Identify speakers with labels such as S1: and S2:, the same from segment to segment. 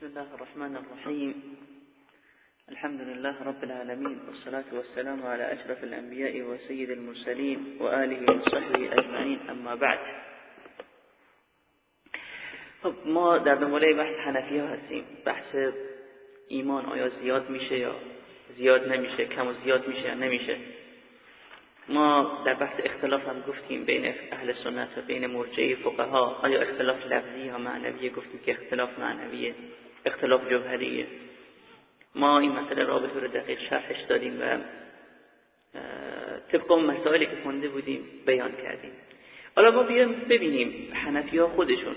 S1: بسم الله الرحمن الرحيم. الحمد لله رب العالمين والصلاة والسلام على أشرف الأنبياء وسيد المرسلين وآله وصحبه أجمعين أما بعد. خب ما در دنباله بحث حنفی ها هستیم. بحث ایمان آیا زیاد میشه یا زیاد نمیشه؟ کم و زیاد میشه یا نمیشه؟ ما در بحث اختلاف هم گفتیم بین اهل سنت و بین مرجعی فقها. آیا اختلاف لفظی یا معنویه؟ گفتیم که اختلاف معنویه. اختلاف جوهریه. ما این مسئله را به طور دقیق شرحش دادیم و طبق مسائلی که خونده بودیم بیان کردیم. حالا ما بیایم ببینیم حنفی ها خودشون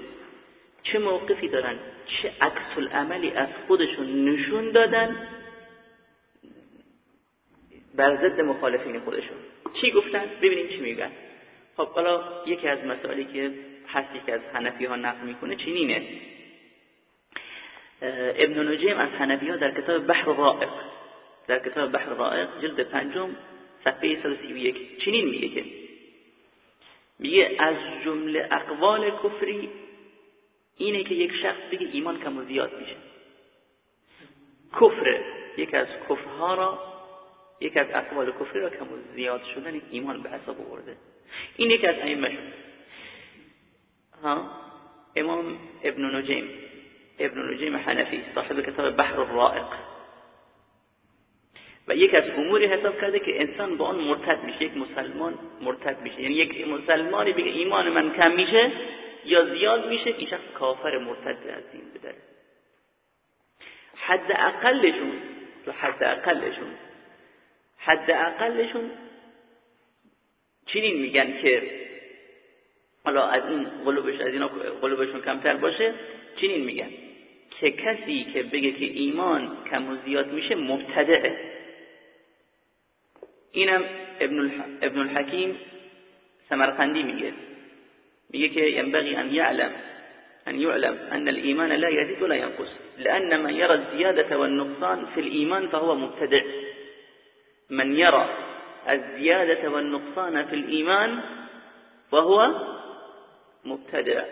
S1: چه موقفی دارن چه عکس عملی از خودشون نشون دادن بر ضد مخالفین خودشون. چی گفتن؟ ببینیم چی میگن. خب حالا یکی از مسائلی که هستی که از حنفی ها نقل می‌کنه چنینه. ابن نجیم از حنفی ها در کتاب بحر رائق در کتاب بحر رائق جلد پنجم صفحه 131 چنین میگه که میگه از جمله اقوال کفری اینه که یک شخص بگه ایمان کم و زیاد میشه. کفر یک از کفرها را یک از اقوال کفری را کم و زیاد شدن ایمان به حساب آورده. این یک از ائمه ها؟ امام ابن نجیم. ابن نجیم حنفی صاحب کتاب بحر الرائق. و یک از اموری حساب کرده که انسان با آن مرتد میشه یک مسلمان مرتد میشه. یعنی یک مسلمانی بگه ایمان من کم میشه یا زیاد میشه این شخص کافر مرتد از دین بدره. حد اقلشون حد اقلشون حد اقلشون چنین میگن که حالا از این قلوبش از اینا قلوبشون کمتر باشه. چنین میگن؟ که کسی که بگه که ایمان کم و زیاد میشه مبتدعه. اینم ابن, ابن الحکیم سمرقندی میگه. میگه که ينبغي ان يعلم ان يعلم ان الايمان لا يزيد ولا ينقص لان من يرى الزياده والنقصان في الايمان فهو مبتدع. من يرى الزياده والنقصان في الايمان فهو مبتدع.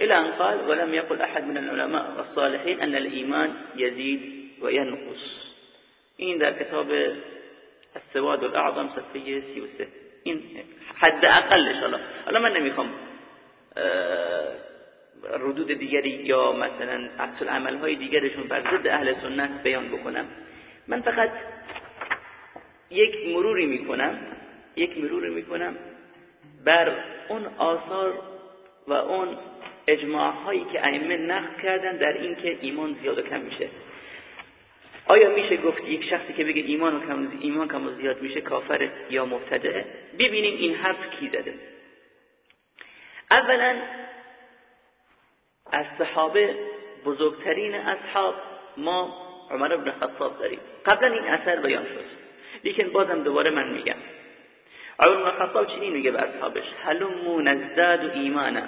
S1: إلى أن قال ولم يقل أحد من العلماء والصالحين أن الإيمان يزيد وينقص. این در کتاب السواد الاعظم صفحه 33 این حد اقلش حالا حالا من نمی‌خوام ردود دیگری یا مثلا عکس العمل های دیگرشون بر ضد اهل سنت بیان بکنم. من فقط یک مروری می‌کنم یک مروری می‌کنم بر اون آثار و اون اجماع هایی که ائمه نقل کردن در این که ایمان زیاد و کم میشه. آیا میشه گفت یک شخصی که بگه ایمان و کم ایمان کم و زیاد میشه کافر یا مبتدعه؟ ببینیم این حرف کی زده. اولا از صحابه بزرگترین اصحاب ما عمر بن خطاب داریم. قبلا این اثر بیان شد. لیکن بازم دوباره من میگم. عمر بن خطاب چنین میگه به اصحابش؟ هلمو نزداد ایمانا.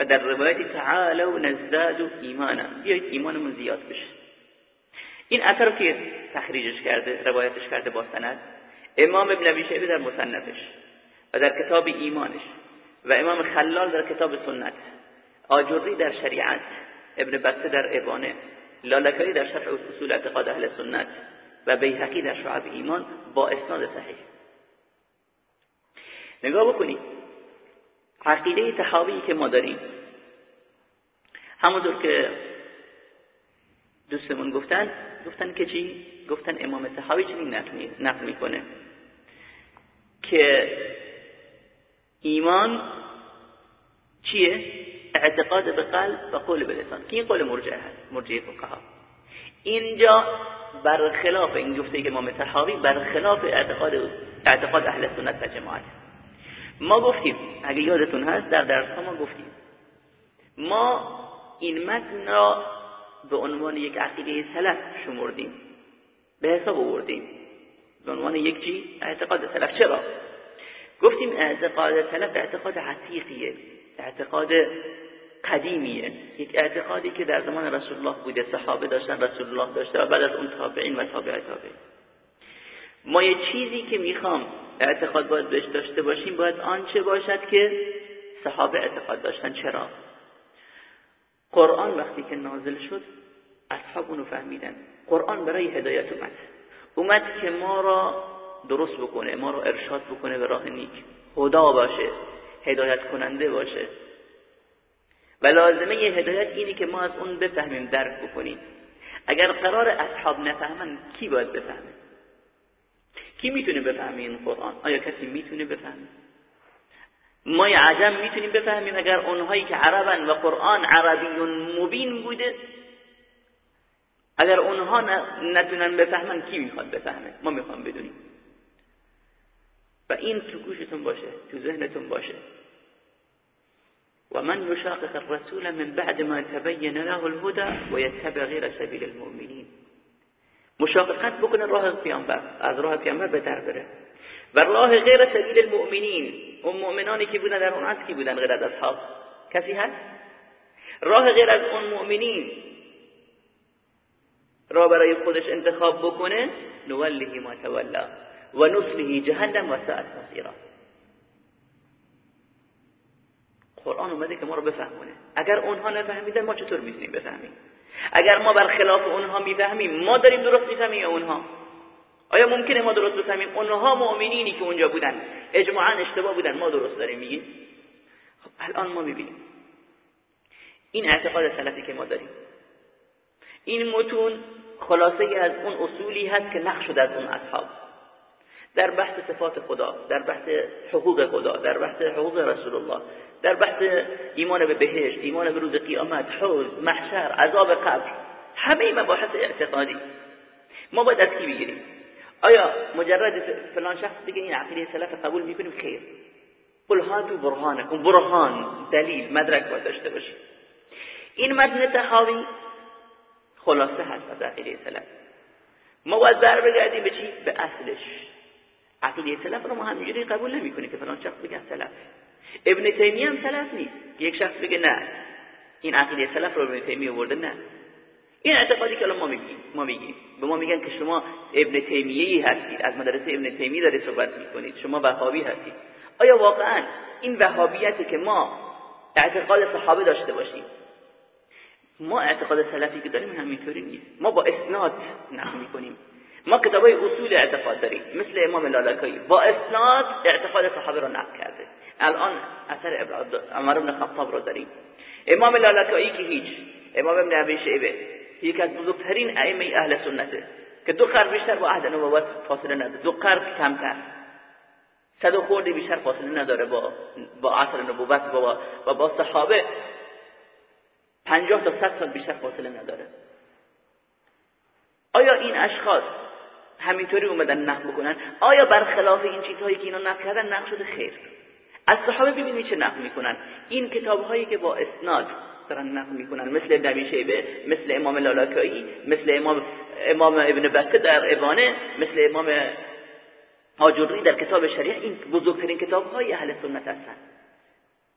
S1: و در روایتی تعالوا نزداد ایمانا. بیایید ایمانمون زیاد بشه. این اثر که تخریجش کرده روایتش کرده با سند امام ابن ابی در مصنفش و در کتاب ایمانش و امام خلال در کتاب سنت آجری در شریعت ابن بسته در ابانه لالکاری در شرح اصول اعتقاد اهل سنت و بیهقی در شعب ایمان با اسناد صحیح. نگاه بکنید. عقیده تحاوی که ما داریم. همونطور که دوستمون گفتن گفتن که چی؟ گفتن امام تحاوی چنین نقل می‌کنه؟ که ایمان چیه؟ اعتقاد به قلب و قول به لسان. که این قول مرجعه هست؟ مرجعه فقها. اینجا برخلاف این گفته که امام تحاوی برخلاف اعتقاد اعتقاد اهل سنت و جماعت. ما گفتیم اگه یادتون هست در درس ما گفتیم. ما این متن را به عنوان یک عقیده سلف شمردیم به حساب آوردیم. به عنوان یک چی؟ اعتقاد سلف. چرا؟ گفتیم اعتقاد سلف اعتقاد عتیقیه اعتقاد قدیمیه. یک اعتقادی که در زمان رسول الله بوده صحابه داشتن رسول الله داشته و بعد از اون تابعین و تابع تابعین. ما یه چیزی که می‌خوام اعتقاد باید بهش داشته باشیم باید آنچه باشد که صحابه اعتقاد داشتن. چرا؟ قرآن وقتی که نازل شد اصحاب اونو فهمیدن. قرآن برای هدایت اومد. اومد که ما را درست بکنه ما را ارشاد بکنه به راه نیک. خدا باشه هدایت کننده باشه. و لازمه هدایت اینی که ما از اون بفهمیم درک بکنیم. اگر قرار اصحاب نفهمن کی باید بفهمه؟ کی می‌تونه بفهمه این قرآن؟ آیا کسی می‌تونه بفهمه؟ ما عجم می‌تونیم بفهمیم اگر اونهایی که عربن و قرآن عربی مبین بوده اگر اونها نتونن بفهمن کی می‌خواد بفهمه؟ ما می‌خوام بدونیم. و این تو گوشتون باشه تو ذهنتون باشه. و من يشاقق الرسول من بعد ما تبين له الهدى ويتبع غير سبيل المؤمنين مشاققت بکنه راه پیامبر از راه پیامبر به در بره. و راه غیر سبیل المؤمنین اون مؤمنانی که بودن در اون عصر کی بودن غیر از اصحاب؟ کسی هست؟ راه غیر از اون مؤمنین را برای خودش انتخاب بکنه نوله ما تولا و نسله جهنم و ساعت مصیرا. قرآن اومده که ما رو بفهمونه. اگر اونها نفهمیدن ما چطور می‌تونیم بفهمیم؟ اگر ما برخلاف اونها می‌فهمیم ما داریم درست می‌فهمیم یا اونها. آیا ممکنه ما درست بفهمیم؟ اونها مؤمنینی که اونجا بودن. اجماعا اشتباه بودن. ما درست داریم میگیم. خب الان ما می‌بینیم. این اعتقاد سلفی که ما داریم. این متون خلاصه از اون اصولی هست که نقش شده از اون اصحاب. در بحث صفات خدا در بحث حقوق خدا در بحث حقوق رسول الله در بحث ایمان به بهشت ایمان به روز قیامت حوز محشر عذاب قبر همه مباحث اعتقادی. ما باید از کی بگیریم؟ آیا مجرد فلان شخص دیگه این عقیده سلف قبول می‌کنیم؟ خیر. قل هاتوا برهانکم برهان دلیل مدرک باید داشته باشیم. این متن طحاوی خلاصه هست از عقیده سلف. ما باید بر بگردیم به چی؟ به اصلش. عقیده سلف رو ما همینجوری قبول نمی‌کنیم که فلان شخص بگه سلف. ابن تیمیه هم سلف نیست یک شخص بگه نه. این عقیده سلف رو ابن تیمیه آورده نه. این اعتقادی که الان ما میگیم ما میگیم. به ما میگن که شما ابن تیمیه هستید. از مدرسه ابن تیمیه دارید صحبت می‌کنید. شما وهابی هستید. آیا واقعا این وهابیتی که ما اعتقاد صحابه داشته باشیم ما اعتقاد سلفی که داریم همینطوری نیست. ما با اسناد نقل می‌کنیم. ما کتابای اصول اعتقاد داریم مثل امام لالکایی. با اسناد اعتقاد صحابه رو نقل کرده. الان اثر عمر بن خطاب رو داریم. امام لالکایی که هیچ امام ابن ابی شیبه یکی از بزرگترین ائمه اهل سنته که دو قرن بیشتر با عهد نبوت فاصله نداره. دو قرن کمتر. صد و خورده بیشتر فاصله نداره با با عصر نبوت با و با صحابه. پنجاه تا صد سال بیشتر فاصله نداره. آیا این اشخاص همینطوری اومدن نقل بکنن. آیا برخلاف این چیزهایی که اینا نقل کردن نقل شده خیر؟ از صحابه ببینید چه نقل می‌کنن. این کتاب هایی که با اسناد دارن نقل می‌کنن مثل ابن شیبه مثل امام لالکایی مثل امام امام ابن بطه در ابانه مثل امام آجوری در کتاب شریعه. این بزرگترین کتاب های اهل سنت هستن.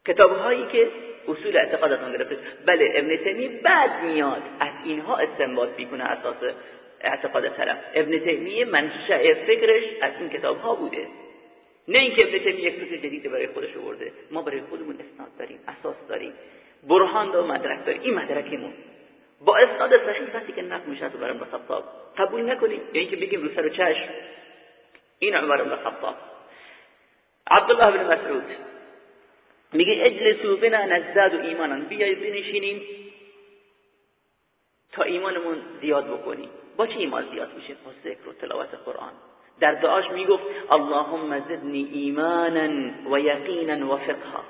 S1: کتاب هایی که اصول اعتقاد از گرفته. بله ابن تیمیه بعد میاد از اینها استنباط می‌کنه اساس اعتقاد سلف ابن تیمیه منشأ فکرش از این کتاب ها بوده. نه اینکه ابن تیمیه یک فکر جدید برای خودش آورده. ما برای خودمون اسناد داریم اساس داریم. برهان و مدرک داریم. این مدرکمون. با اسناد صحیح وقتی که نقل میشه عمر بن خطاب. قبول نکنیم؟ یا اینکه بگیم رو سر و چشم. این عمر بن خطاب. عبدالله بن مسعود. میگه اجلسو بنا نزداد و ایمانان بیای بنشینیم تا ایمانمون زیاد بکنیم. با چه ایمان زیاد میشه. با ذکر و تلاوت قرآن. در دعاش می‌گفت اللهم زدنی ایمانا و یقینا و فقها.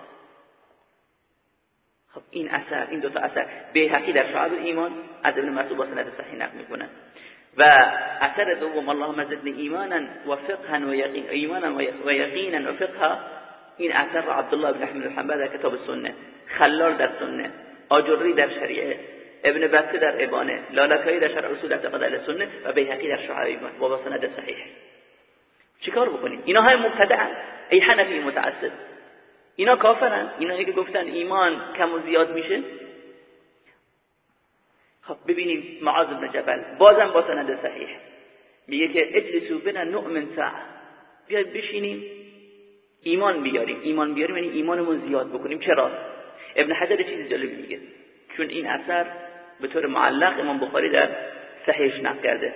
S1: خب این اثر این دو تا اثر به حقی در شعب ایمان از ابن مسعود با سند صحیح نقل می‌کنن و اثر دوم اللهم زدنی ایمانا و فقها و یقینا ایمانا و یقینا و فقها. این اثر عبدالله بن احمد الحنبل در کتاب سنه خلال در سنه آجری در شریعه. ابن بطه در ابانه لالکایی در شرع رسول اعتقاد اهل سنه و بیهقی در شعائب و با سند صحیح. چیکار بکنیم؟ اینا های مبتدعن. ای حنفی متعصب. اینا کافرن. اینا که گفتن ایمان کم و زیاد میشه. خب ببینیم معاذ بن جبل. بازم با صحیح. میگه که اجلسو بنا نؤمن ساعه. بیاید بشینیم. ایمان بیاریم. ایمان بیاریم یعنی ایمانمون زیاد بکنیم. چرا؟ ابن حجر چیز جالبی میگه. چون این اثر به طور معلق امام بخاری در صحیحش نقل کرده.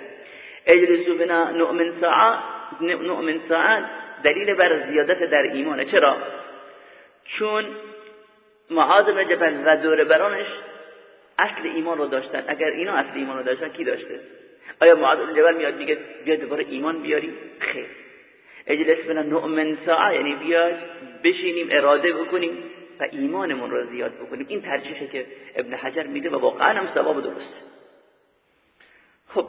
S1: اجلسو بنا نؤمن ساعه نؤمن ساعه دلیل بر زیادت در ایمانه. چرا؟ چون معاذ بن جبل و دور برانش اصل ایمان رو داشتن. اگر اینا اصل ایمان رو داشتن کی داشته؟ آیا معاذ بن جبل میاد میگه بیا دوباره ایمان بیاری؟ خیر. اجلس بنا نؤمن ساعه یعنی بیاد بشینیم اراده بکنیم. و ایمانمون رو زیاد بکنیم. این ترجیحه که ابن حجر میده و واقعا هم ثواب درست. خب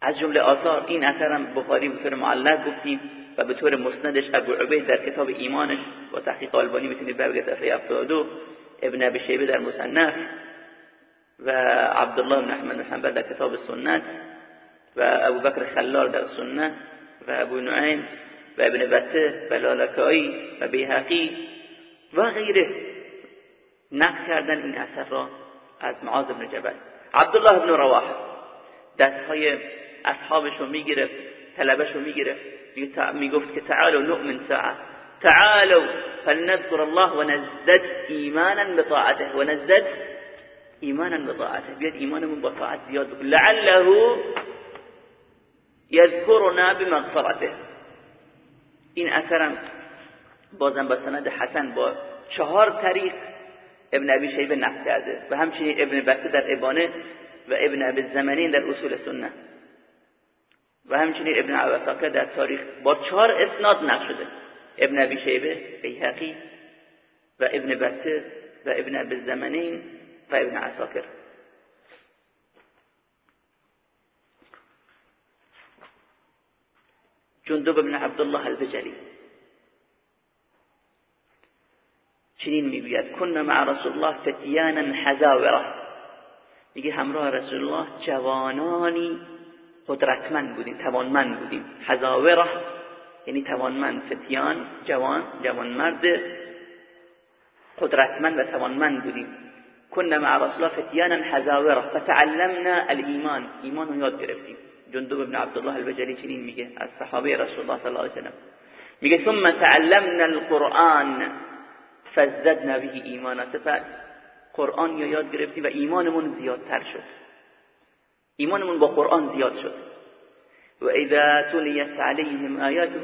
S1: از جمله آثار این اثرم بخاری به طور معلق گفتیم و به طور مسندش ابو عبید در کتاب ایمانش با تحقیق آلبانی می‌تونید برگرد صفحه 72 ابن ابی شیبه در مصنف و عبدالله بن احمد حنبل در کتاب سنت و ابو بکر خلال در سنت و ابو نعیم و ابن بطه و لالکایی و بیهقی و غیره. نقل کردن این اثر را از معاذ بن جبل. عبدالله بن رواحه دستهای اصحابش رو می‌گرفت طلبش رو می‌گرفت می‌گفت که تعالوا نؤمن ساعه تعالوا فلنذكر الله ونزدد ایمانا بطاعته. ونزدد ایمانا بطاعته. بیاد ایمانمون با طاعت زیاد لعله یذکرنا بمغفرته. این اثرم بازم با سند حسن با چهار طریق ابن ابی شیبه نقل کرده و همچنین ابن بطه در ابانه و ابن ابی زمنین در اصول سنه و همچنین ابن عواساکر در تاریخ با چهار اسناد نقل شده. ابن ابی شیبه بیهقی و ابن بطه و ابن ابی زمنین و ابن عساکر. جندب بن عبدالله البجلی. چنین میگوید کن مع رسول الله فتیانا حزاوره میگه همراه رسول الله جوانانی قدرتمند بودیم توانمند بودیم. حزاوره یعنی توانمند فتیان جوان جوان مرد قدرتمند و توانمند بودیم. کن مع رسول الله فتیانا حزاوره فتعلمنا الایمان. ایمان رو یاد گرفتیم. جندب بن عبدالله البجلی چنین میگه از صحابه رسول الله صلی الله علیه وسلم میگه ثم تعلمنا القرآن. فزدنا به ایمانا. سپس قرآن یا یاد گرفتیم و ایمانمون زیادتر شد. ایمانمون با قرآن زیاد شد. و اذا تلیت علیهم آیاته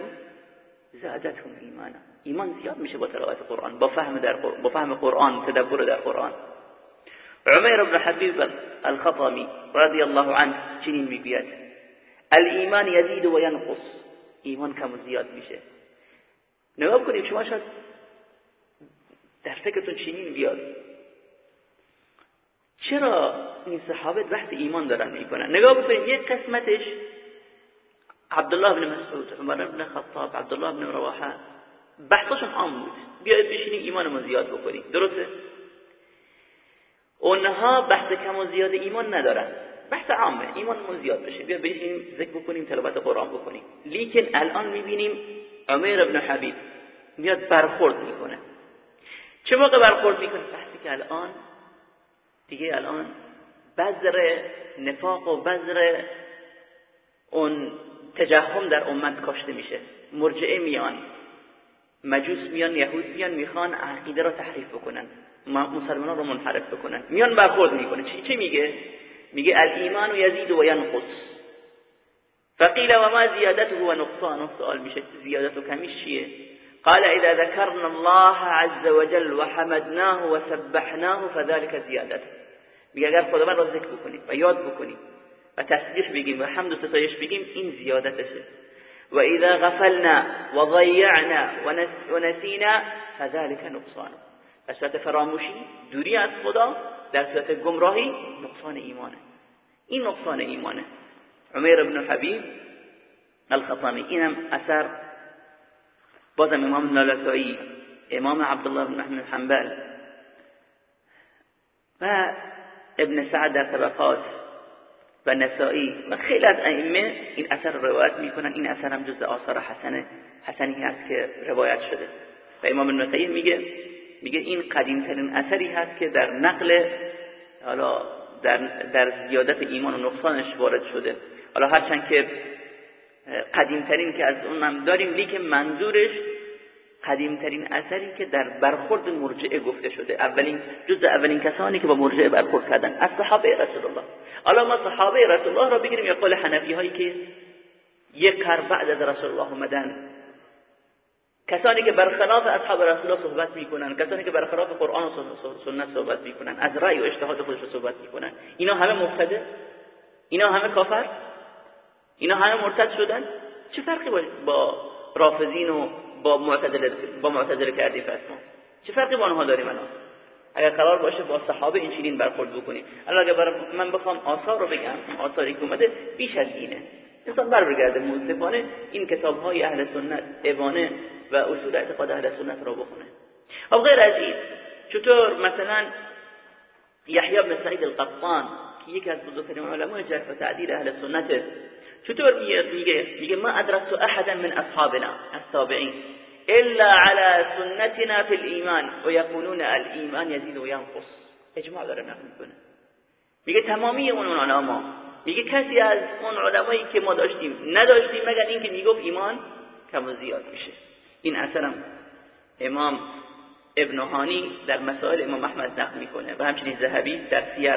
S1: زادتهم ایمانا. ایمان زیاد میشه با تلاوت قرآن با فهم در قرآن با فهم قرآن تدبر در قرآن. عمیر بن حبیب الخطمی رضی الله عنه چنین می‌گوید. الایمان یزید و ینقص. ایمان کم زیاد میشه. نگاه کنید شما شاید در فکرتون چنین بیاد. چرا این صحابه بحث ایمان دارن می‌کنن؟ نگاه بکنید یک قسمتش عبدالله بن مسعود عمر بن خطاب عبدالله بن رواحه بحثشون عام بود. بیاید بشینیم ایمانمون زیاد بکنیم درسته؟ اونها بحث کم و زیاد ایمان ندارن. بحث عامه. ایمانمون زیاد بشه بیا بشینیم ذکر بکنیم تلاوت قرآن بکنیم. لیکن الان می‌بینیم عمر بن حبیب میاد برخورد می‌کنه. چه موقع برخورد می‌کنه بحثی که الان دیگه الان بذر نفاق و بذر اون تجهم در امت کاشته میشه. مرجعه میان مجوس میان یهود میان می‌خوان عقیده را تحریف بکنن مسلمان رو منحرف بکنن. میان برخورد می‌کنه. چی چه میگه؟ میگه الایمان یزید و ینقص. فقیل و ما زیادته و نقصانه سوال میشه زیادت و کمیش چیه؟ قال إذا ذكرنا الله عز وجل وحمدناه وسبحناه فذلك زیادت میگه اگر خداوند را ذکر بکنیم و یاد بکنیم و تسبیح بگیم و حمد و ستایش بگیم این زیادتشه. و اذا غفلنا و ضیعنا و نسینا فذلك نقصان. در صورت فراموشی دوری از خدا در صورت نقصان ایمانه. این نقصان ایمانه. عمیر بن حبیب الخطامی اینم اثر بازم امام نالکایی امام عبدالله بن احمد حنبل و ابن سعد در طبقات و نسائی و خیلی از ائمه این اثر رو روایت می‌کنن. این اثر هم جز آثار حسن حسنی هست که روایت شده. و امام ابن میگه میگه این قدیمترین اثری هست که در نقل حالا در, در زیادت ایمان و نقصانش وارد شده. حالا هرچند که قدیمترین که از اون هم داریم لیکن منظورش قدیمترین اثری که در برخورد مرجعه گفته شده. اولین جز اولین کسانی که با مرجعه برخورد کردن. از صحابه رسول الله حالا ما صحابه رسول الله را بگیریم یا قول حنفی هایی که یک قرن بعد از رسول الله اومدن. کسانی که برخلاف اصحاب رسول الله صحبت می‌کنن کسانی که برخلاف قرآن و سنت صحبت می‌کنن از رأی و اجتهاد خودش صحبت می‌کنن. اینا همه مبتدع؟ اینا همه کافر؟ اینا همه مرتد شدن؟ چه فرقی با رافضین و با معتزله با معتزله کردی ما چه فرقی با آنها داریم الان؟ اگر قرار باشه با صحابه این چنین برخورد بکنیم. الان اگر من بخوام آثار رو بگم آثاری که اومده بیش از اینه. انسان بر بگرده موزدفانه این کتاب های اهل سنت ابانه و اصول اعتقاد اهل سنت را بخونه. خب غیر از این چطور مثلا یحیی بن سعید القطان که یکی از بزرگترین علمای جرح و تعدیل اهل سنت چطور میگه؟ میگه ما ادرکت احدا من اصحابنا التابعین. الا على سنتنا في الايمان ويقولون الايمان يزيد وينقص اجماع داره نقل می‌کنه. میگه تمامی اون علما میگه کسی از اون علمایی که ما داشتیم نداشتیم مگر اینکه می‌گفت ایمان کم و زیاد میشه. این اثرم امام ابن هانی در مسائل امام احمد نقل می‌کنه. و همچنین ذهبی در سیر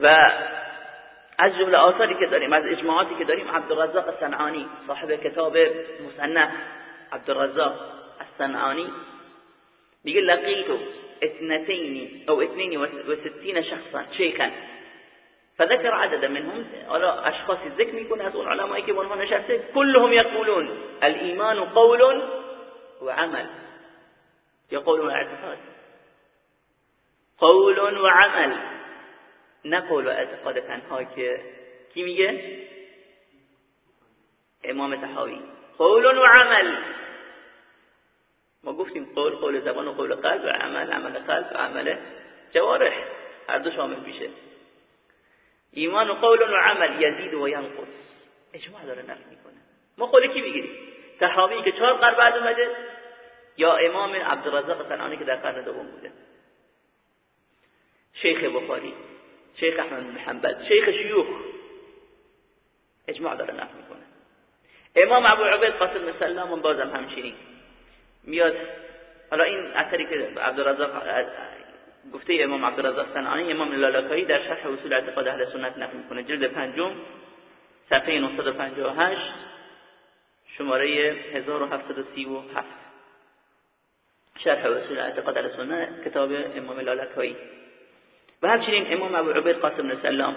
S1: و از جمله آثاری که داریم از اجماعاتی که داریم عبدالرزاق صنعانی صاحب کتاب مصنف عبدالرزاق الصنعانی. میگه لقیتو اثنتين أو اثنين وستين شخصا شيخا فذكر عددا منهم حالا اشخاص میکنه از اون علمایی که اونها نشسته كلهم يقولون الايمان قول وعمل یا قول واعتقاد قول وعمل نه قول و اعتقاد تنها که کی میگه؟ امام تحاوی قول و عمل. ما گفتیم قول قول زبان و قول قلب و عمل عمل قلب و عمل جوارح. هر دو شامل میشه. ایمان و قول و عمل یزید و ینقص. اجماع داره نفی می‌کنه. ما قول کی بگیریم تحاوی که چهار قرن بعد اومده یا امام عبدالرزاق صنعانی که در قرن دوم بوده. شیخ بخاری. شیخ احمد بن حنبل شیخ شیوخ. اجماع داره نقل می‌کنه. امام ابو عبید قاسم بن سلام بازم همچنین میاد. حالا این اثری که عبدالرزاق گفته امام عبدالرزاق صنعانی امام لالکایی در شرح اصول اعتقاد اهل سنت نقل می‌کنه. جلد پنجم صفحه 958 شماره 1737 شرح اصول اعتقاد اهل سنت کتاب امام لالکایی. و همچنین امام ابو عبید قاسم بن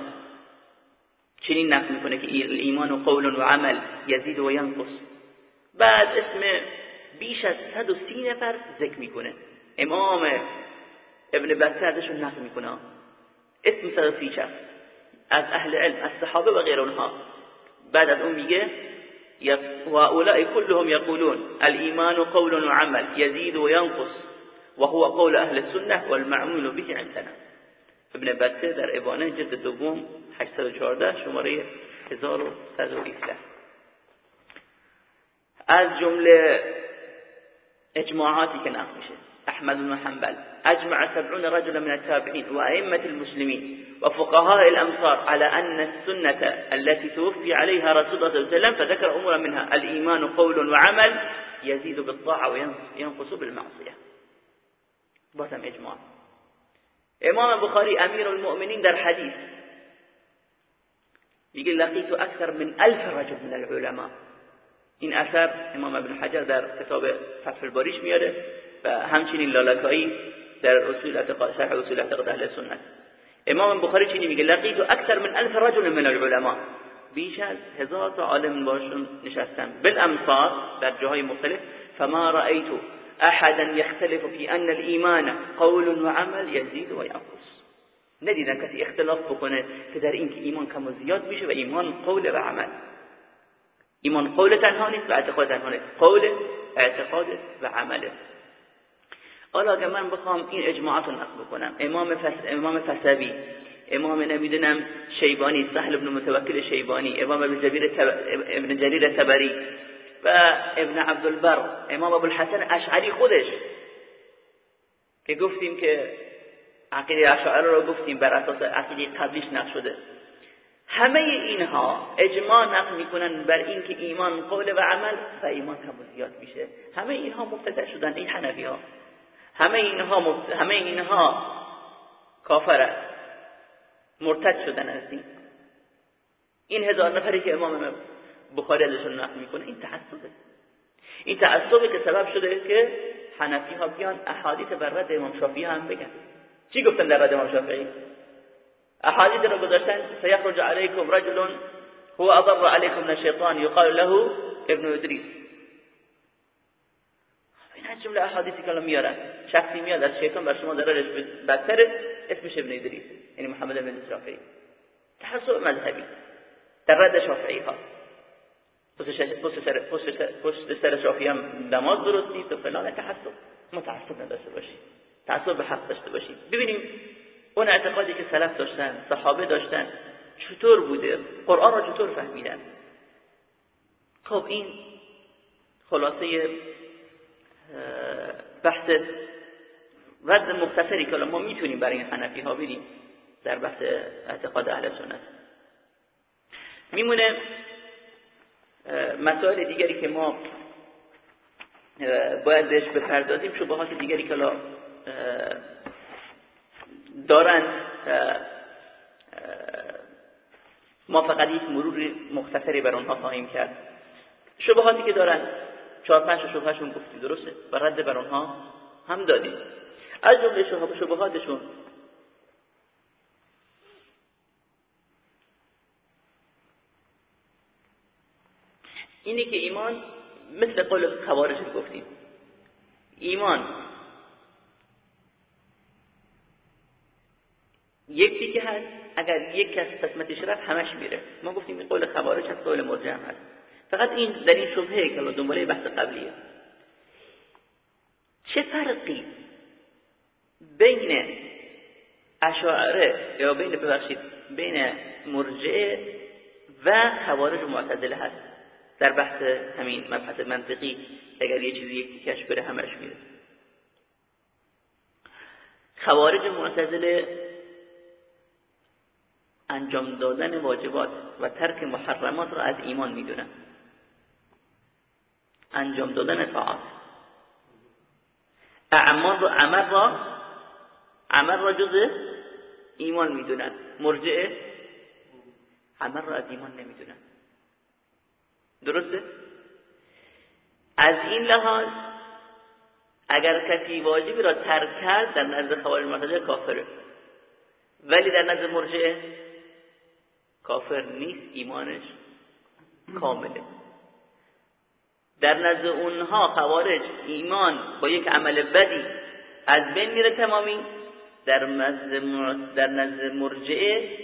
S1: چنین نقل میکنه که ایمان و قول و عمل یزید و ینقص. بعد اسم بیش از 130 نفر ذکر میکنه. امام ابن بطه ازشون نقل میکنه. اسم 130 شخص. از أهل علم از صحابه و غیر اونها. بعد از اون میگه و اولئک كلهم يقولون الايمان قول وعمل يزيد وينقص وهو قول أهل السنة والمعمول به عندنا. ابن بطه در ابانه جلد دوم 814 شماره 1117 از جمله اجماعاتی که نقل میشه. احمد بن حنبل اجمع سبعون رجلا من التابعين وائمه المسلمين وفقهاء الامصار على ان السنه التي توفي عليها رسول الله صلى الله عليه وسلم فذكر امورا منها. الايمان قول وعمل يزيد بالطاعه وينقص بالمعصيه باسم اجماع. امام بخاری امیر المؤمنین در حدیث میگه لقیت اکثر من الف رجل من العلماء این اثر امام ابن حجر در کتاب فتح الباریش میاره و همچنین لالکایی در اصول اعتقاد شرح اصول اعتقاد اهل سنت امام بخاری چینی میگه لقیت اکثر من الف رجل من العلماء بیش از هزار تا عالم باشون نشستم بالامصار در جاهای مختلف فما رأیت احدا يختلف في ان الايمان قول وعمل يزيد وينقص. ندیدن کسی اختلاف بکنه که در اینکه ایمان کم و زیاد میشه و ایمان قول و عمل ایمان قول تنها نیست و اعتقاد تنها نیست قول اعتقاد و عمله حالا اگر من بخوام این اجماعات رو نقل بکنم امام فس... امام فسوی امام نمی‌دونم شیبانی سهل ابن متوکل شیبانی امام ابن جریر تبری و ابن عبدالبر امام ابو الحسن اشعری خودش که گفتیم که عقیده اشعری رو گفتیم بر اساس عقیده قبلیش نقل شده. همه اینها اجماع نقل می‌کنن بر اینکه ایمان قول و عمل و ایمان هم زیاد میشه. همه اینها مبتدع شدن این حنفی ها همه اینها مبت... همه اینها کافر مرتد شدن از دین این هزار نفری که امام بخاری ازشون نقل می‌کنه این تعصبه. این تعصبه که سبب شده که حنفی ها بیان احادیث بر رد امام شافعی هم بگن. چی گفتن در رد امام شافعی؟ احادیث رو گذاشتن سیخرج علیکم رجل هو اضر علیکم من الشیطان یقال له ابن ادریس. این از جمله احادیثی که میارن. شخصی میاد از شیطان بر شما ضررش بدتر اسمش ابن ادریس یعنی محمد بن اسرافیل. تعصب مذهبی. در رد شافعی ها پشت سر شافعی هم نماز درست نیست و فلان تعصب. متعصب نداشته باشید تعصب به حق داشته باشید ببینیم اون اعتقادی که سلف داشتن صحابه داشتن چطور بوده؟ قرآن را چطور فهمیدن؟ خب این خلاصه بحث رد مختصری که ما می‌تونیم برای این حنفی ها بدیم در بحث اعتقاد اهل سنت. میمونه مسائل دیگری که ما باید بهش بپردازیم شبهات دیگری که دارند ما فقط یک مرور مختصری بر اونها خواهیم کرد. شبهاتی که دارن چهار پنج شبهشون گفتیم درسته؟ و رد بر اونها هم دادیم. از جمله شبهاتشون اینه که ایمان مثل قول خوارج گفتیم. ایمان یک که هست اگر یک کس قسمتش رفت همش میره. ما گفتیم این قول خوارج هست قول مرجع هست. فقط این در این شبهه که دنباله بحث قبلیه. چه فرقی بین اشاعره یا بین ببخشید بین مرجعه و خوارج و معتزله هست؟ در بحث همین مبحث منطقی اگر یه چیزی کش بره همش میره. خوارج معتزله انجام دادن واجبات و ترک محرمات را از ایمان می‌دونن. انجام دادن طاعات. اعمال و عمل را عمل را جز ایمان می‌دونن. مرجعه عمل را از ایمان نمی‌دونن. درسته؟ از این لحاظ اگر کسی واجبی را ترک کرد در نزد خوارج معتزله کافره. ولی در نزد مرجعه کافر نیست ایمانش کامله. در نزد اونها خوارج ایمان با یک عمل بدی از بین میره تمامی. در نزد در نزد مرجعه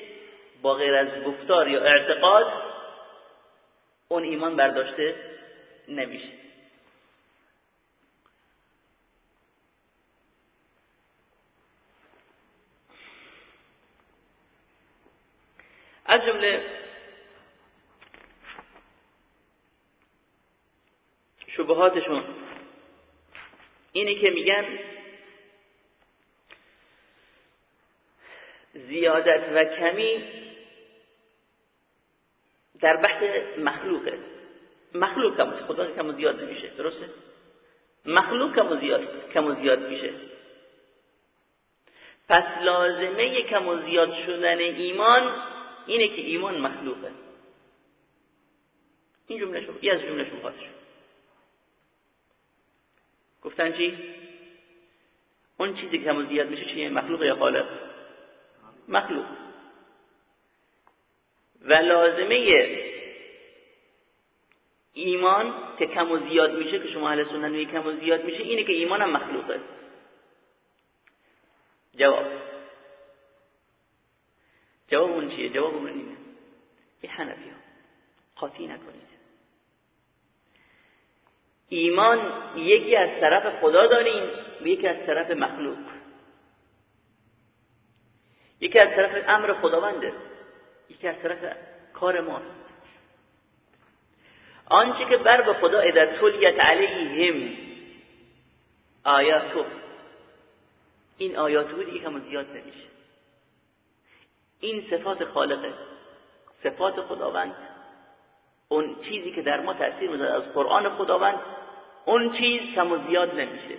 S1: با غیر از گفتار یا اعتقاد اون ایمان برداشته نمیشه. از جمله شبهاتشون. اینی که میگن زیادت و کمی در بحث مخلوقه مخلوق کم خدا کم زیاد نمیشه درسته مخلوق کم زیاد کم زیاد میشه پس لازمه کم و زیاد شدن ایمان اینه که ایمان مخلوقه این جمله شما یه از جمله شما گفتن چی؟ اون چیزی که همون زیاد میشه چیه؟ مخلوق یا خالق؟ مخلوق و لازمه ایمان که کم و زیاد میشه که شما اهل سنت کم و زیاد میشه اینه که ایمان هم مخلوقه. جواب. جواب اون چیه؟ جواب اون اینه. یه حنفی ها قاطی نکنید. ایمان یکی از طرف خدا داریم و یکی از طرف مخلوق. یکی از طرف امر خداونده. یکی از طرف کار ماست. آنچه که بر به خدا اذا تلیت علیهم آیاتو این آیات بود یکم زیاد نمیشه. این صفات خالقه صفات خداوند. اون چیزی که در ما تاثیر می‌ذاره از قرآن خداوند اون چیز کم زیاد نمیشه.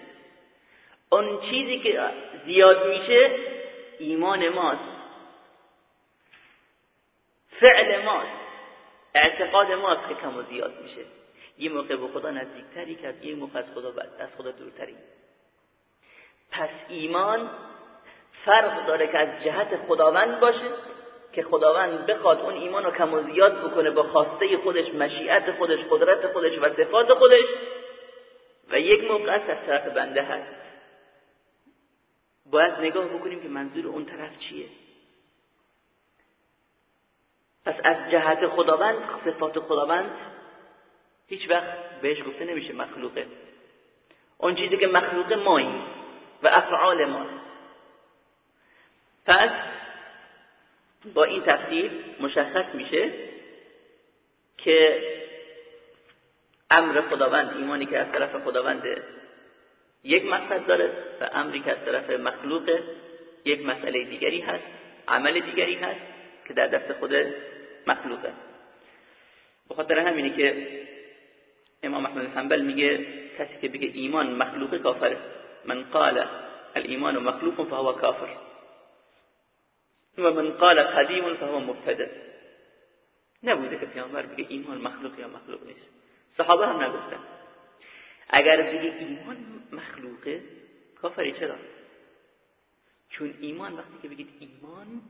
S1: اون چیزی که زیاد میشه ایمان ماست. فعل ماست. اعتقاد ماست که کم و زیاد میشه. یه موقع به خدا نزدیکتری که یه موقع از خدا از خدا دورتری. پس ایمان فرق داره که از جهت خداوند باشه که خداوند بخواد اون ایمان رو کم و زیاد بکنه با خواسته خودش مشیعت خودش قدرت خودش و صفات خودش. و یک موقع از طرف بنده هست. باید نگاه بکنیم که منظور اون طرف چیه. پس از جهت خداوند صفات خداوند هیچ وقت بهش گفته نمیشه مخلوقه. اون چیزی که مخلوق مایی و افعال ما. پس با این تفسیر مشخص میشه که امر خداوند ایمانی که از طرف خداوند یک مقصد داره و امری که از طرف مخلوق یک مسئله دیگری هست عمل دیگری هست. که در دست خود مخلوقه. بخاطر همینه که امام احمد حنبل میگه کسی که بگه ایمان مخلوق کافره. من قال الایمان مخلوق فهو کافر. و من قال قدیم فهو مبتدع نبوده که پیامبر بگه ایمان مخلوق یا مخلوق نیست. صحابه هم نگفتن. اگر بگه ایمان مخلوقه کافری چرا؟ چون ایمان وقتی که بگید ایمان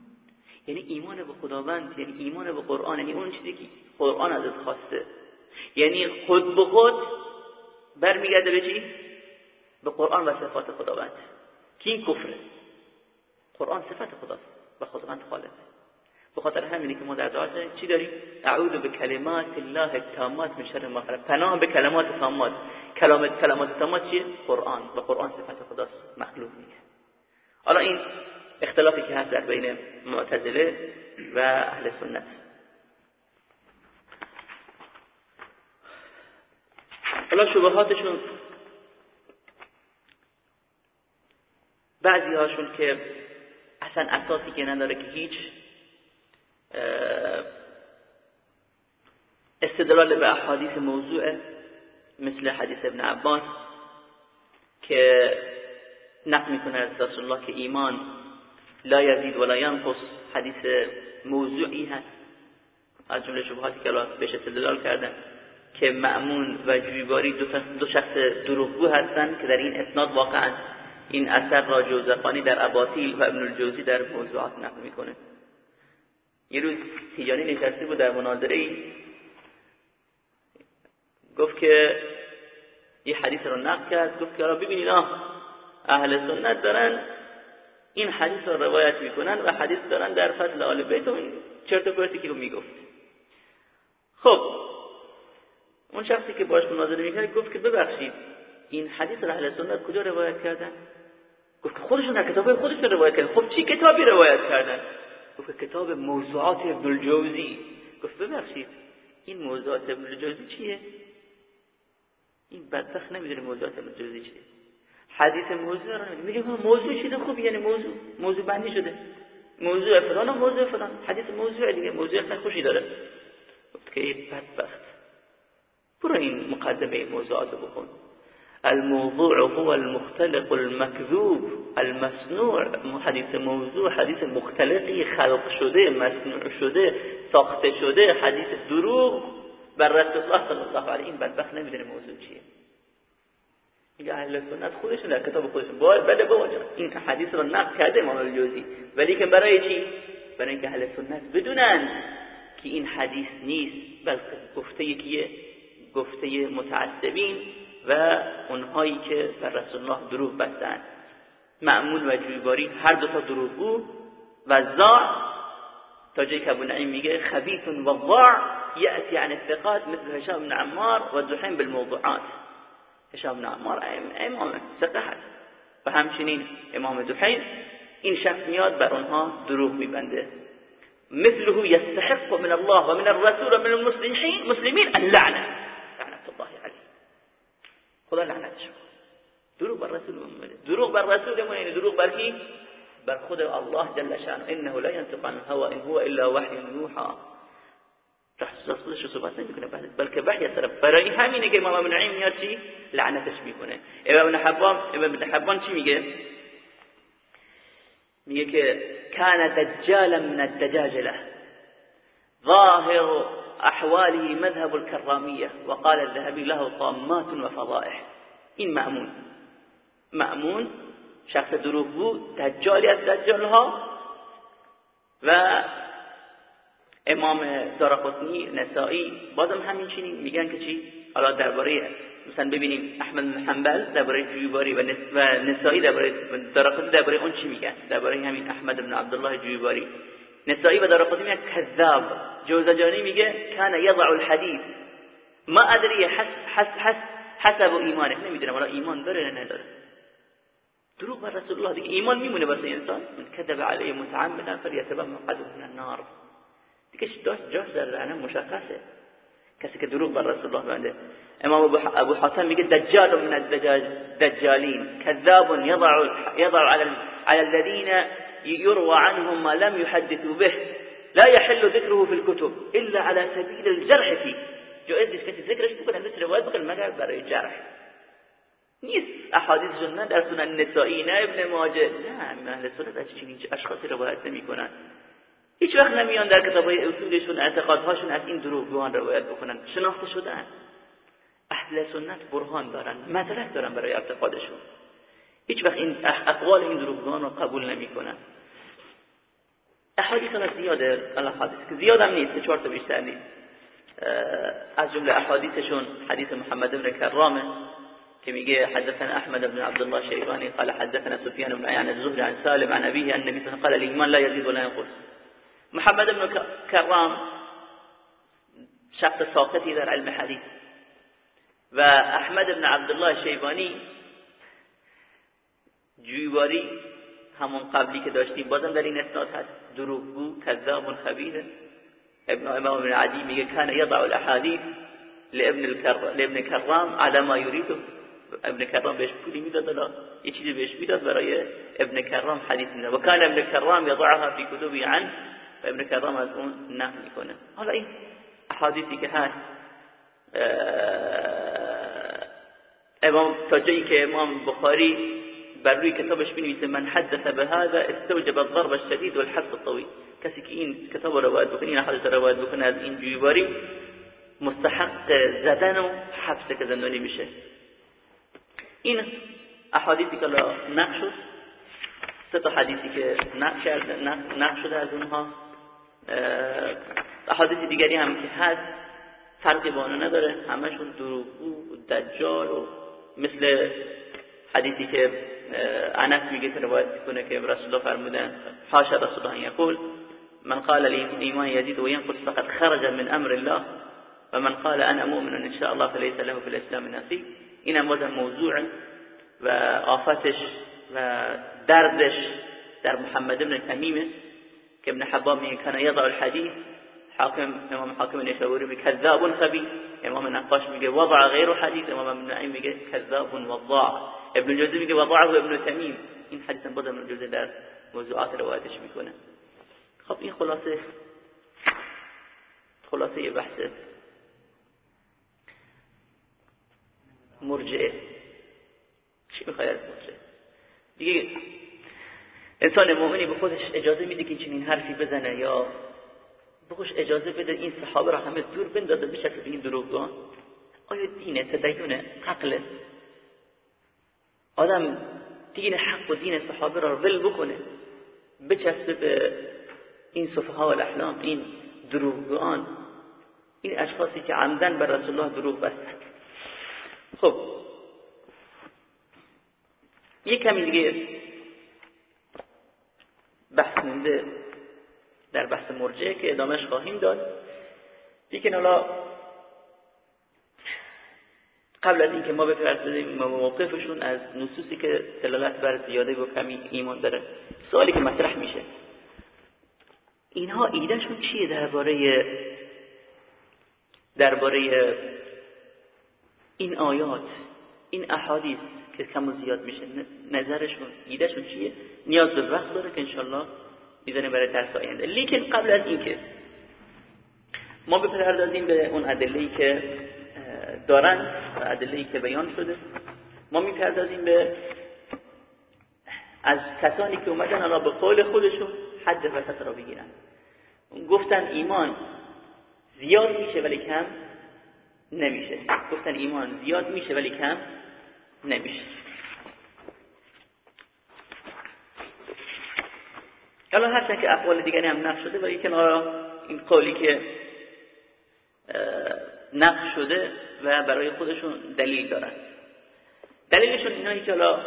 S1: یعنی ایمان به خداوند یعنی ایمان به قرآن یعنی اون چیزی که قرآن ازت خواسته. یعنی خود به خود برمیگرده به چی؟ به قرآن و صفات خداوند. که این کفره. قرآن صفت خداست و خداوند خالقه. به خاطر همینه که ما در دعا چی داریم؟ اعوذ به کلمات الله التامات من شر ما پناه به کلمات تامات. کلمات کلمات تامات چیه؟ قرآن. و قرآن صفت خداست. مخلوق نیست حالا این اختلافی که هست در بین معتزله و اهل سنت. حالا شبهاتشون بعضی هاشون که اصلا اساسی که نداره که هیچ استدلال به احادیث موضوع مثل حدیث ابن عباس که نقل می‌کنه از رسول الله که ایمان لا یزید ولا ینقص. حدیث موضوعی هست. از جمله شبهاتی که الله بهش استدلال کردن که مأمون و جویباری دو, دو شخص دروغگو هستند که در این اسناد واقعا این اثر را جوزفانی در اباطیل و ابن الجوزی در موضوعات نقل می‌کنه. یه روز تیجانی نشسته بود در مناظره ای. گفت که یه حدیث رو نقل کرد. گفت که ببینید اهل سنت دارن این حدیث رو روایت می‌کنن و حدیث دارن در فضل آل بیت و چرت و پرتی که رو می‌گفت. خب اون شخصی که باش مناظره می‌کرد گفت که ببخشید این حدیث رو اهل سنت کجا روایت کردن؟ گفت که خودشون در کتاب خودشون روایت کردن. خب چی کتابی روایت کردن؟ گفت کتاب موضوعات ابن الجوزی. گفت ببخشید این موضوعات ابن الجوزی چیه؟ این بدبخت نمی‌دونه موضوعات ابن الجوزی چیه. حدیث موضوع رو میگه موضوع چیز خوبی یعنی موضوع موضوع بندی شده. موضوع فلان و موضوع فلان. حدیث موضوع دیگه. موضوع خیلی خوشی داره. که بدبخت. برو این مقدمه موضوعات بخون. الموضوع هو المختلق المكذوب المصنوع. حدیث موضوع حدیث مختلقی خلق شده مصنوع شده ساخته شده حدیث دروغ. بر رسول الله صلی الله علیه این بدبخت نمی‌دونه موضوع چیه. میگه اهل سنت خودشون در کتاب خودشون. باید بله بابا این حدیث رو نقل کرده امام الجوزی. ولی که برای چی؟ برای اینکه اهل سنت بدونن که این حدیث نیست بلکه گفته یکیه گفته متعصبین و اونهایی که بر رسول الله دروغ بستن. معمول و جویباری هر دو تا دروغگو و زاع تا جایی که ابو نعیم میگه خبیث و ضاع یأتی عن الثقات مثل هشام بن عمار و دحیم بالموضوعات. هشام بن عمار امام ثقه هست. و همچنین امام دحیم این شخص میاد بر اونها دروغ میبنده. مثله يستحق من الله ومن الرسول ومن المسلمين مسلمين اللعنه لعنه الله عليه خدا لعنتش دروغ بر رسول دروغ بر رسول یعنی دروغ بر کی؟ بر خود الله جل شانه انه لا ينطق عن ان هو الا وحي يوحى تخصص خودش صحبت نمی‌کنه. بلکه وحی طرف برای همینه که امام ابن عیم میاد چی؟ لعنتش می‌کنه. ابن حبان ابن حبان چی میگه؟ میگه که کان دجالا من الدجاجله ظاهر احواله مذهب الكراميه وقال الذهبي له طامات وفضائح این مأمون. مأمون شخص دروغ بود دجالی از دجال ها و امام دارقطنی نسائی بازم همین چینی میگن که چی؟ حالا درباره مثلا ببینیم احمد بن حنبل درباره جویباری و نسائی درباره دارقطنی درباره اون چی میگن؟ درباره همین احمد بن عبدالله جویباری. نسائی و دارقطنی میگن کذاب. جوزجانی میگه کان یضع الحديث ما ادری حس حس حس حسب ایمانه. نمی‌دونم حالا ایمان داره نه نداره. دروغ بر رسول الله دیگه. ایمان میمونه واسه انسان. من کذب علیه متعمدا فلیتبع مقعده من النار. دیگه داشت جاش در لعنه مشخصه. کسی که دروغ بر رسول الله بنده. امام ابو حاتم میگه دجال من الدجالین كذاب يضع يضع على على الذين يروى عنهم ما لم يحدثوا به. لا يحل ذكره في الكتب الا على سبيل الجرح فيه جایز نیست کسی ذکرش بکنه مثل روایت بکنه مگر برای جرح. نیست. احادیث نه در سنن نسائی نه ابن ماجه. نه أهل سنت از چنین اشخاصی روایت نمیکنن. هیچ وقت نمیان در کتاب های اصولشون اعتقادهاشون از این دروغگوان روایت بکنن. شناخته شدن. اهل سنت برهان دارن مدرک دارن برای اعتقادشون. هیچ وقت این اقوال این دروغگوان رو قبول نمی‌کنن. احادیث هم زیاده احادیث که زیاد هم نیست چهار تا بیشتر نیست. از جمله احادیثشون حدیث محمد بن کرامه که میگه حدثنا احمد بن عبد الله شيباني قال حدثنا سفيان بن عيان الزهري عن سالم عن ابيه ان النبي الله قال الايمان لا يزيد ولا ينقص محمد بن کرام شخص ساقطی در علم حدیث و احمد بن عبدالله شیبانی جویواری همون قبلی که داشتیم بازم در این اسناد هست. دروغگو کذاب خبیث ابن امام ابن عدی میگه کان یضع الاحادیث لابن الكرام لابن کرام على ما يريده ابن کرام بهش پولی می‌داد یه چیزی بهش می‌داد برای ابن کرام حدیث می‌داد. و کان ابن کرام یضعها في كتبه عنه. و ابن کرام از اون نقل می‌کنه. حالا این احادیثی که هست امام تا جایی که امام بخاری بر روی کتابش بنویسه من حدث به هذا استوجب الضرب الشديد والحبس الطويل. کسی که این کتاب روایت بکنه این حدیث روایت بکنه از این جویباری مستحق زدن و حبس که زندانی میشه. این احادیثی که نقش شد سه تا حدیثی که نقش شده از اونها. احادیث دیگری هم که هست فرقی با نداره. همشون دروغگو دجال و مثل حدیثی که انس میگه که روایت کنه که رسول الله فرمودن حاشا رسول الله یقول من قال الإيمان يزيد وينقص فقد خرج من أمر الله ومن قال أنا مؤمن إن شاء الله فليس له في الإسلام نصيب این هم موضوع و آفتش و دردش در محمد بن تمیمه که ابن حباب کان یضع الحديث. حاکم إمام نشابوری میگه کذاب خبی إمام نقاش میگه وضع غیر حدیث إمام ابن نعیم میگه کذاب وضاع. ابن جوزی میگه وضعه ابن تمیم این حدیث باز ابن جوزی در موضوعات روایتش میکنه خب این خلاصة؟ خلاصة بحث. میخوای از مرجعه دیگه انسان مؤمنی به خودش اجازه میده که چنین حرفی بزنه یا بخوش اجازه بده این صحابه را همه دور بندازه به این دروغگان؟ آیا دینه تدینه؟ عقله. آدم دین حق و دین صحابه را ول بکنه بچسته به این صفحه ها و الاحلام این دروغگان این اشخاصی که عمدن بر رسول الله دروغ بستن. خب یک کمی دیگه بحث مونده در بحث مرجعه که ادامهش خواهیم داد. لیکن حالا قبل از اینکه ما بپرسیم موقفشون از نصوصی که دلالت بر زیاده و کمی ایمان داره سوالی که مطرح میشه. اینها ایدهشون چیه درباره درباره این آیات این احادیث؟ که کم و زیاد میشه. نظرشون ایدهشون چیه؟ نیاز به وقت داره که انشالله می‌زنه برای درس آینده. لیکن قبل از اینکه ما بپردازیم به اون ادله‌ای که دارن و ادله‌ای که بیان شده ما می‌پردازیم به از کسانی که اومدن الان به قول خودشون حد وسط را بگیرن. گفتن ایمان زیاد میشه ولی کم نمیشه. گفتن ایمان زیاد میشه ولی کم نمیشه. حالا هرچند که اقوال دیگری هم نقش شده ولی کنار این قولی که نقش شده و برای خودشون دلیل دارن. دلیلشون اینایی که حالا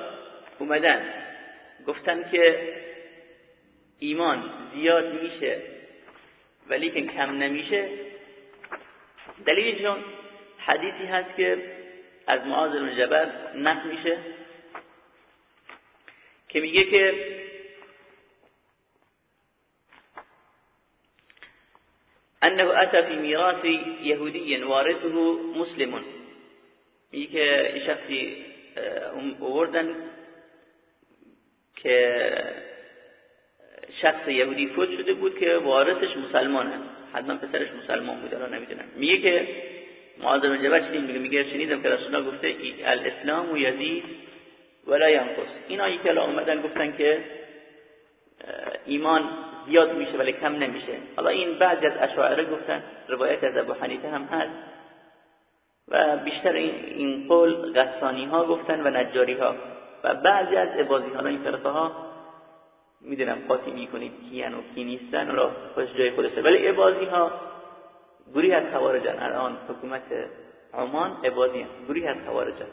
S1: اومدن. گفتن که ایمان زیاد میشه ولی که کم نمیشه. دلیلشون حدیثی هست که از معاذ بن جبل نقل میشه که میگه که انه اتى في میراث یهودی وارثه مسلم. میگه که شخصی اووردن که شخص یهودی فوت شده بود که وارثش مسلمان هست حتما پسرش مسلمان بود الان نمی‌دونم. میگه که معاذ بن جبل چنین میگه میگه شنیدم که رسول الله گفته الاسلام یزید ولا ینقص. اینا که الان اومدن گفتن که ایمان زیاد میشه ولی کم نمیشه. حالا این بعضی از اشاعره گفتن روایت از ابو حنیفه هم هست و بیشتر این, قول غسانی ها گفتن و نجاری ها و بعضی از عبازی ها این فرقه ها می‌دونم قاطی می‌کنید کیان و کی نیستن را خوش جای خودشه. ولی عبازی ها گوری از خوارجن الان حکومت عمان عبازی هم گوری از خوارجن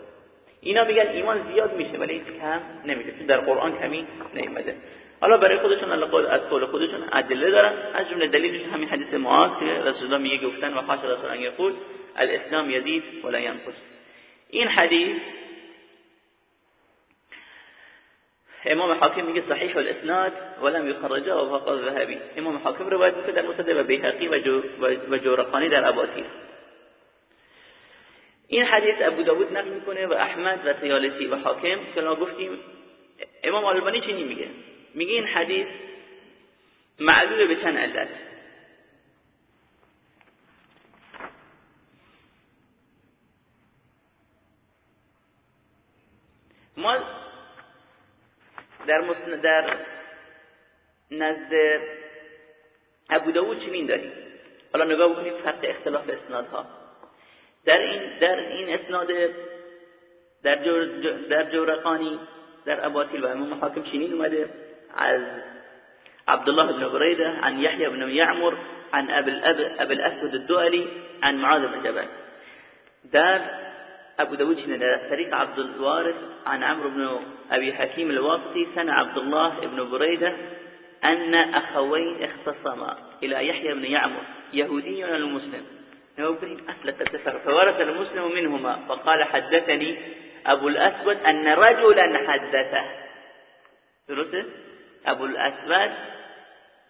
S1: اینا میگن ایمان زیاد میشه ولی کم نمیشه. چون در قرآن کمی نیومده. حالا برای خودشون از قول خودشون ادله دارن. از جمله دلیلش همین حدیث معاذ که رسول الله میگه گفتن و خاص رسول الله یقول الاسلام یزید ولا ینقص. این حدیث امام حاکم میگه صحیح الاسناد ولم يخرجه و فقط ذهبی امام حاکم روایت می‌کنه در مسند و بیهقی و, جو و جورقانی در اباطیل. این حدیث ابو داود نقل می‌کنه و احمد و تیالسی و حاکم که ما گفتیم امام آلبانی چنین میگه. میگه این حدیث معلول به چند علت. ما در در نزد ابو داود چنین داریم حالا نگاه بکنید فرق اختلاف اسنادها. در این در این اسناد در جور در جورقانی در اباطیل و امام حاکم چنین اومده. از عبد الله بن بريدة عن يحيى بن يعمر عن أبي, أبي الأسود الدؤلي عن معاذ بن جبل. دار أبو داود هنا طريق عبد الوارث عن عمرو بن أبي حكيم الواسطي سنة عبد الله بن بريدة أن أخوين اختصما إلى يحيى بن يعمر يهودي المسلم. نوبرين أسلك التفر فورث المسلم منهما فقال حدثني أبو الأسود أن رجلا حدثه. درسته؟ أبو الأسود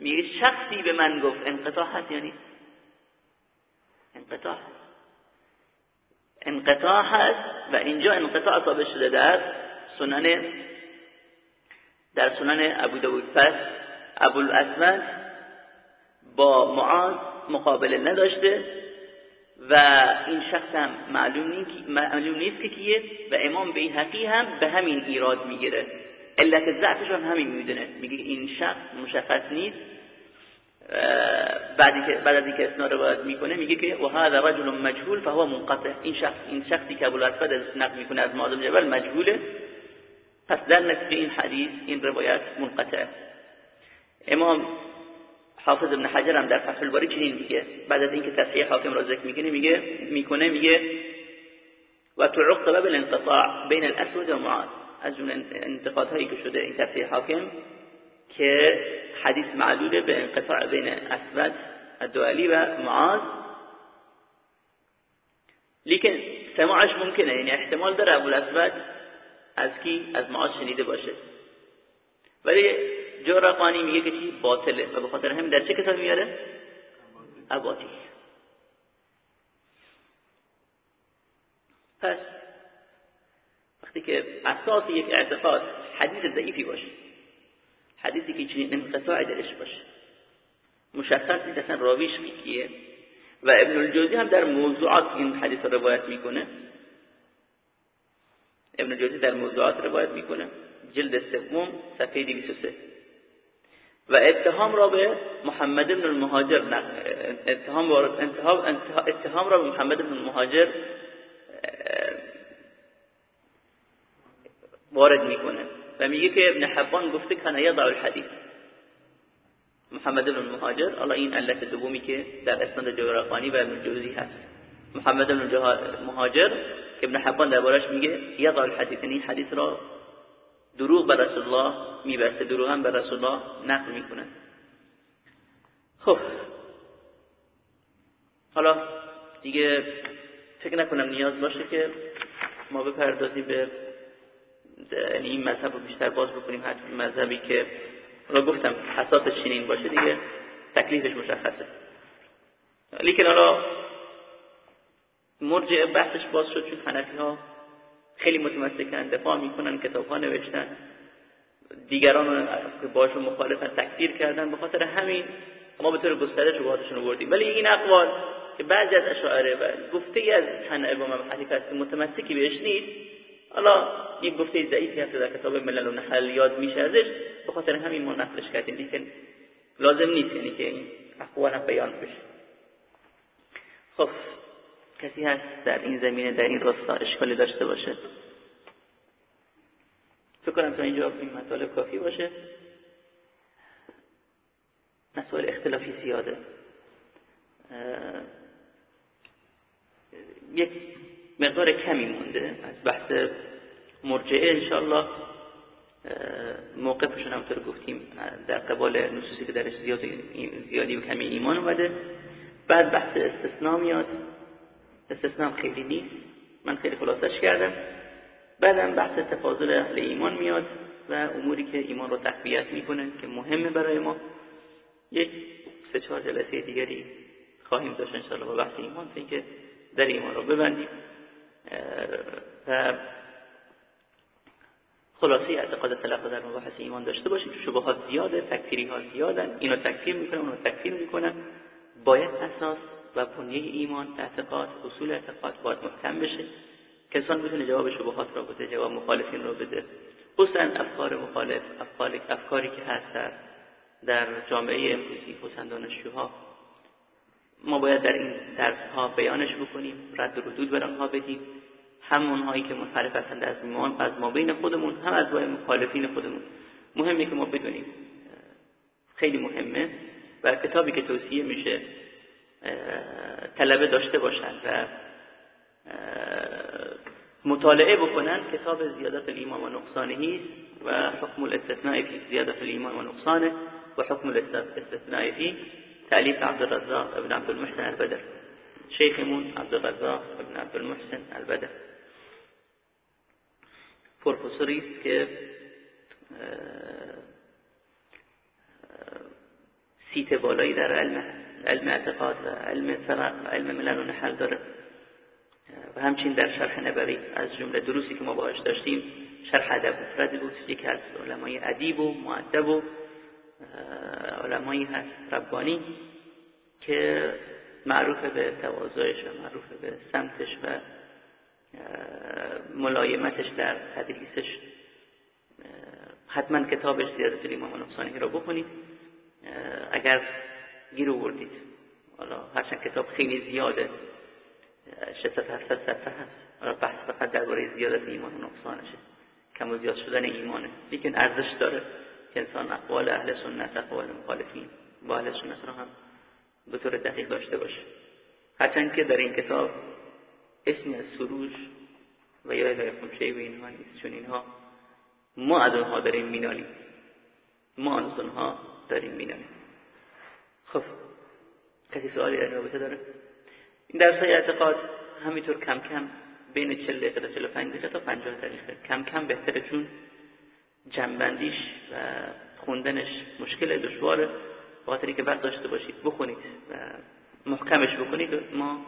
S1: میگه شخصی به من گفت. انقطاع هست یعنی انقطاع هست و اینجا انقطاع ثابت شده در سنن در سنن ابو داود پس ابو الاسود با معاذ مقابله نداشته و این شخص هم معلوم نیست که کیه و امام بیهقی هم به همین ایراد می‌گیره. علت ضعفش هم همین می‌دونه. میگه این شخص مشخص نیست. بعدی که بعد از اینکه اسناد روایت می‌کنه میگه که و هذا رجل مجهول فهو منقطع. این شخص این شخصی که ابو الاسود از نقل می‌کنه از معاذ جبل مجهوله. پس در نتیجه این حدیث این روایت منقطع امام حافظ ابن حجر هم در فتح الباری چنین میگه. بعد از اینکه تصحیح حاکم را ذکر می‌کنه میگه می‌کنه میگه و تعقب بالانقطاع بین الاسود و معاذ. از جمله انتقادهایی که شده این تصحیح حاکم که حدیث معلوله به انقطاع بین اسود الدوالی و معاذ. لیکن سماعش ممکنه یعنی احتمال داره ابو الاسود از کی؟ از معاذ شنیده باشه. ولی جورقانی میگه که چی؟ باطله. و به خاطر همین در چه کتاب میاره؟ اباطی پس وقتی که اساس یک اعتقاد حدیث ضعیفی باشه حدیثی که چنین انقطاع درش باشه. مشخص نیست اصلا راویش کیه. و ابن الجوزی هم در موضوعات این حدیث رو روایت می‌کنه. ابن الجوزی در موضوعات روایت می‌کنه. جلد سوم صفحه 203 و اتهام را به محمد بن المهاجر اتهام اتهام را به محمد بن المهاجر وارد می‌کنه. و میگه که ابن حبان گفته کنه یضع الحدیث. محمد بن المهاجر الله این علت دومی که در اسناد جغرافانی و ابن جوزی هست. محمد بن المهاجر که ابن حبان دربارش میگه یضع الحدیث یعنی حدیث را دروغ بر رسول الله میبسته دروغ هم بر رسول الله نقل می‌کنه. خب. حالا دیگه فکر نکنم نیاز باشه که ما بپردازیم به یعنی این مذهب رو بیشتر باز بکنیم هر مذهبی که حالا گفتم اساسش چنین باشه دیگه تکلیفش مشخصه. لیکن حالا مرجع بحثش باز شد چون حنفی ها خیلی متمسکن دفاع می‌کنن کتاب ها نوشتن. دیگران که باشون مخالفن تکفیر کردن. به خاطر همین ما به طور گسترده شبهاتشون رو بردیم ولی این اقوال که بعضی از اشاعره و گفته از حنفی و حنیفه هست متمسکی بهش نیست. حالا این گفته ضعیفی هست در کتاب ملل و نحل یاد میشه ازش به خاطر همین ما نقلش کردیم لیکن لازم نیست یعنی که این اقوال بیان بشه. خب کسی هست در این زمینه در این راستا اشکالی داشته باشه؟ فکر کنم تا اینجا این مطالب کافی باشه. مسائل اختلافی زیاده. یک مقدار کمی مونده. از بحث مرجعه انشاءالله موقفشون همطور گفتیم در قبال نصوصی که درش زیادی و کمی ایمان اومده. بعد بحث استثناء میاد. استثناء خیلی نیست. من خیلی خلاصش کردم. بعدم بحث تفاضل اهل ایمان میاد و اموری که ایمان رو تقویت می‌کنه که مهمه برای ما. یک سه چهار جلسه دیگری خواهیم داشت انشاءالله با بحث ایمان که در ایمان رو ببندیم. و خلاصه اعتقاد تلقی در مباحث ایمان داشته باشیم شبهات زیاده تکفیری ها زیادن اینو تکفیر می‌کنن اونو تکفیر می‌کنن. باید اساس و بنیه ایمان اعتقاد اصول اعتقاد باید محکم بشه. که انسان بتونه جواب شبهات را بده جواب مخالفین رو بده. خصوصا افکار مخالف افکاری, افکاری که هست در, در جامعه امروزی خصوصا دانشجوها. ما باید در این درس ها بیانش بکنیم رد و ردود بر آنها بدیم. هم اونهایی که منحرف هستند از ایمان از ما بین خودمون هم از بین مخالفین خودمون. مهمه که ما بدونیم. خیلی مهمه و کتابی که توصیه میشه طلبه داشته باشند و مطالعه بکنن کتاب زیادت الایمان و نقصانه و حکم الاستثناء فی زیادت الایمان و نقصانه و حکم الاستثناء فی. تعلیف عبدالرزاق ابن عبدالمحسن البدر. شیخمون عبدالرزاق ابن عبدالمحسن البدر. پروفسوری است که سیت بالایی در علم علم اعتقاد و علم فرق و علم ملل و نحل داره. و همچین در شرح نبوی از جمله دروسی که ما باهاش داشتیم شرح ادب مفرد بود یکی از علمای ادیب و معدب و علمایی هست ربانی که معروف به تواضعش و معروف به سمتش و ملایمتش در تدریسش حتما کتابش زیادت الامام نقصانی را بکنید اگر گیر آوردید حالا هرچند کتاب خیلی زیاده 600 700 صفحه هست. حالا بحث فقط درباره زیادت ایمان و نقصانشه. کم و زیاد شدن ایمانه. لیکن ارزش داره که انسان اقوال اهل سنت اقوال مخالفین با اهل سنت را هم به طور دقیق داشته باشه. هرچند که در این کتاب اسم از سروش و یا الهیکم شیء و اینها نیست چون اینها ما از اونها داریم مینالیم. ما از اونها داریم مینالیم. خب کسی سوالی در رابطه داره؟ این درس های اعتقاد همینطور کم کم بین 40 دقیقه تا 45 دقیقه تا 50 دقیقه. کم کم بهتره چون جنبندیش و خوندنش مشکل دشواره خاطری که وقت داشته باشید بخونید و محکمش بکنید ما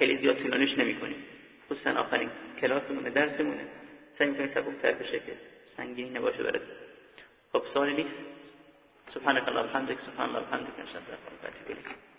S1: خیلی زیاد طولانیش نمی‌کنیم. خصوصا آخرین کلاسمونه درسمونه. سعی می‌کنیم سبکتر بشه که سنگینی نباشه برد خب سوالی نیست؟ سبحانك اللهم وبحمدك سبحان الله وبحمدك نشهد ان لا اله الا انت